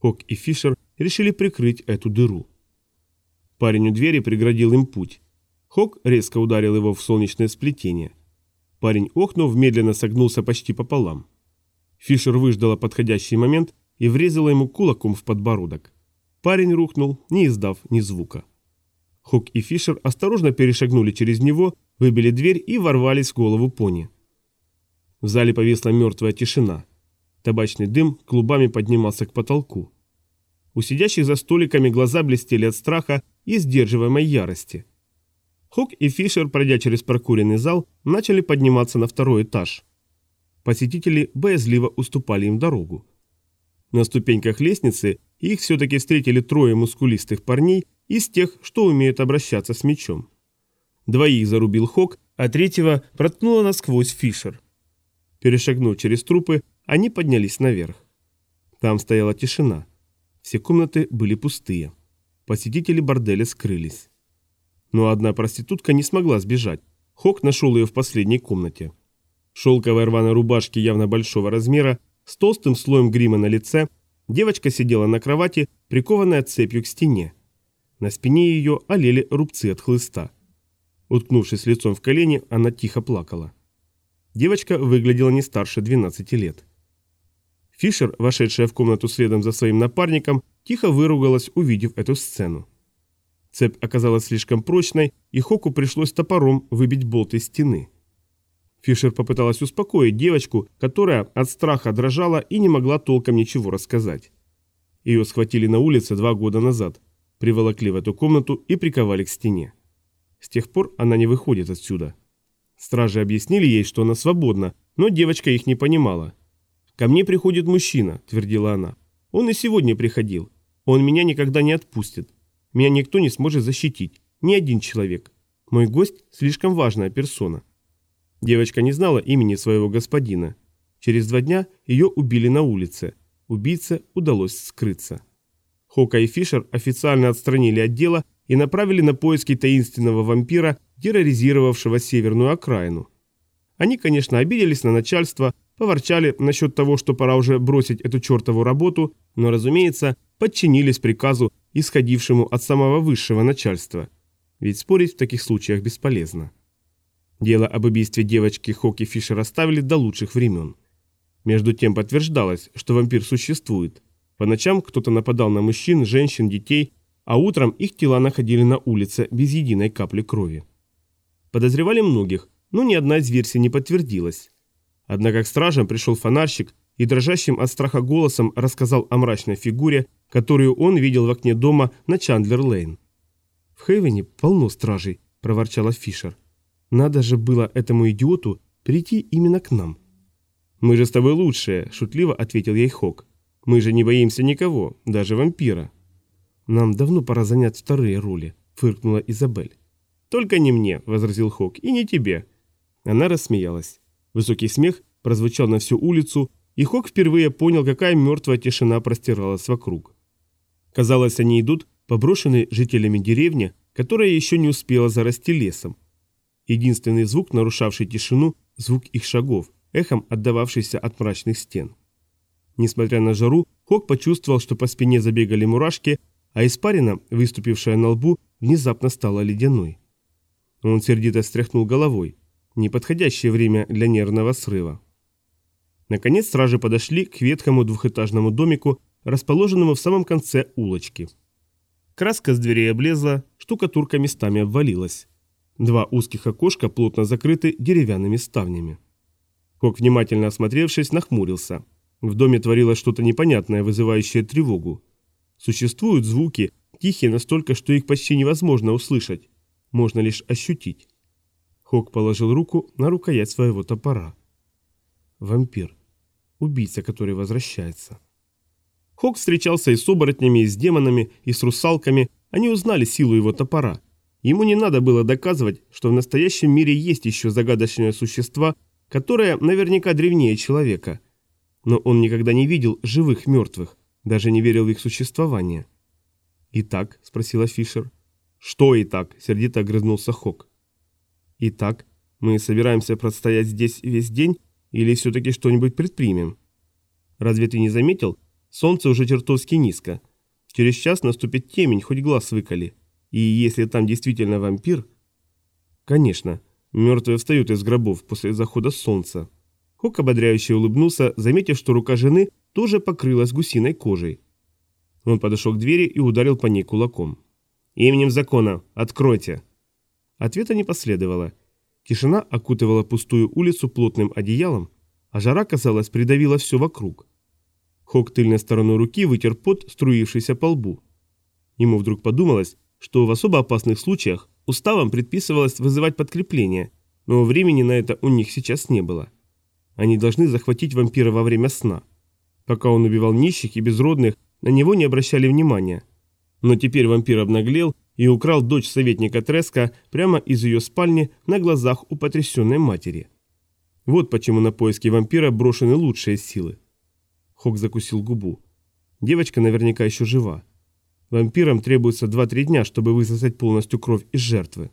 Хок и Фишер решили прикрыть эту дыру. Парень у двери преградил им путь. Хок резко ударил его в солнечное сплетение. Парень, охнув, медленно согнулся почти пополам. Фишер выждала подходящий момент и врезала ему кулаком в подбородок. Парень рухнул, не издав ни звука. Хук и Фишер осторожно перешагнули через него, выбили дверь и ворвались в голову пони. В зале повисла мертвая тишина. Табачный дым клубами поднимался к потолку. У сидящих за столиками глаза блестели от страха и сдерживаемой ярости. Хук и Фишер, пройдя через прокуренный зал, начали подниматься на второй этаж. Посетители боязливо уступали им дорогу. На ступеньках лестницы их все-таки встретили трое мускулистых парней из тех, что умеют обращаться с мечом. Двоих зарубил Хок, а третьего проткнуло насквозь Фишер. Перешагнув через трупы, они поднялись наверх. Там стояла тишина. Все комнаты были пустые. Посетители борделя скрылись. Но одна проститутка не смогла сбежать. Хок нашел ее в последней комнате. Шелковая рваная рубашки явно большого размера, с толстым слоем грима на лице, девочка сидела на кровати, прикованная цепью к стене. На спине ее олели рубцы от хлыста. Уткнувшись лицом в колени, она тихо плакала. Девочка выглядела не старше 12 лет. Фишер, вошедшая в комнату следом за своим напарником, тихо выругалась, увидев эту сцену. Цепь оказалась слишком прочной, и Хоку пришлось топором выбить болт из стены. Фишер попыталась успокоить девочку, которая от страха дрожала и не могла толком ничего рассказать. Ее схватили на улице два года назад, приволокли в эту комнату и приковали к стене. С тех пор она не выходит отсюда. Стражи объяснили ей, что она свободна, но девочка их не понимала. «Ко мне приходит мужчина», – твердила она. «Он и сегодня приходил. Он меня никогда не отпустит. Меня никто не сможет защитить. Ни один человек. Мой гость – слишком важная персона». Девочка не знала имени своего господина. Через два дня ее убили на улице. Убийце удалось скрыться. Хока и Фишер официально отстранили от дела и направили на поиски таинственного вампира, терроризировавшего северную окраину. Они, конечно, обиделись на начальство, поворчали насчет того, что пора уже бросить эту чертову работу, но, разумеется, подчинились приказу, исходившему от самого высшего начальства. Ведь спорить в таких случаях бесполезно. Дело об убийстве девочки Хоки Фишер оставили до лучших времен. Между тем подтверждалось, что вампир существует. По ночам кто-то нападал на мужчин, женщин, детей, а утром их тела находили на улице без единой капли крови. Подозревали многих, но ни одна из версий не подтвердилась. Однако к стражам пришел фонарщик и дрожащим от страха голосом рассказал о мрачной фигуре, которую он видел в окне дома на Чандлер-Лейн. «В Хейвене полно стражей», – проворчала Фишер. «Надо же было этому идиоту прийти именно к нам». «Мы же с тобой лучшие», – шутливо ответил ей Хок. «Мы же не боимся никого, даже вампира». «Нам давно пора занять вторые роли», — фыркнула Изабель. «Только не мне», — возразил Хок, — «и не тебе». Она рассмеялась. Высокий смех прозвучал на всю улицу, и Хок впервые понял, какая мертвая тишина простиралась вокруг. Казалось, они идут по брошенной жителями деревне, которая еще не успела зарасти лесом. Единственный звук, нарушавший тишину, звук их шагов, эхом отдававшийся от мрачных стен. Несмотря на жару, Хок почувствовал, что по спине забегали мурашки, а испарина, выступившая на лбу, внезапно стала ледяной. Он сердито стряхнул головой. Неподходящее время для нервного срыва. Наконец стражи подошли к ветхому двухэтажному домику, расположенному в самом конце улочки. Краска с дверей облезла, штукатурка местами обвалилась. Два узких окошка плотно закрыты деревянными ставнями. Кок, внимательно осмотревшись, нахмурился. В доме творилось что-то непонятное, вызывающее тревогу. Существуют звуки, тихие настолько, что их почти невозможно услышать. Можно лишь ощутить. Хок положил руку на рукоять своего топора. Вампир. Убийца, который возвращается. Хок встречался и с оборотнями, и с демонами, и с русалками. Они узнали силу его топора. Ему не надо было доказывать, что в настоящем мире есть еще загадочные существа, которые наверняка древнее человека. Но он никогда не видел живых мертвых. Даже не верил в их существование. «Итак?» – спросила Фишер. «Что и так?» – сердито огрызнулся Хок. «Итак, мы собираемся простоять здесь весь день или все-таки что-нибудь предпримем? Разве ты не заметил, Солнце уже чертовски низко. Через час наступит темень, хоть глаз выколи. И если там действительно вампир... Конечно, мертвые встают из гробов после захода солнца. Хок ободряюще улыбнулся, заметив, что рука жены тоже покрылась гусиной кожей. Он подошел к двери и ударил по ней кулаком. «Именем закона! Откройте!» Ответа не последовало. Тишина окутывала пустую улицу плотным одеялом, а жара, казалось, придавила все вокруг. Хок тыльной стороной руки вытер пот, струившийся по лбу. Ему вдруг подумалось, что в особо опасных случаях уставом предписывалось вызывать подкрепление, но времени на это у них сейчас не было. Они должны захватить вампира во время сна. Пока он убивал нищих и безродных, на него не обращали внимания. Но теперь вампир обнаглел и украл дочь советника Треска прямо из ее спальни на глазах у потрясенной матери. Вот почему на поиски вампира брошены лучшие силы. Хок закусил губу. Девочка наверняка еще жива. Вампирам требуется 2-3 дня, чтобы высосать полностью кровь из жертвы.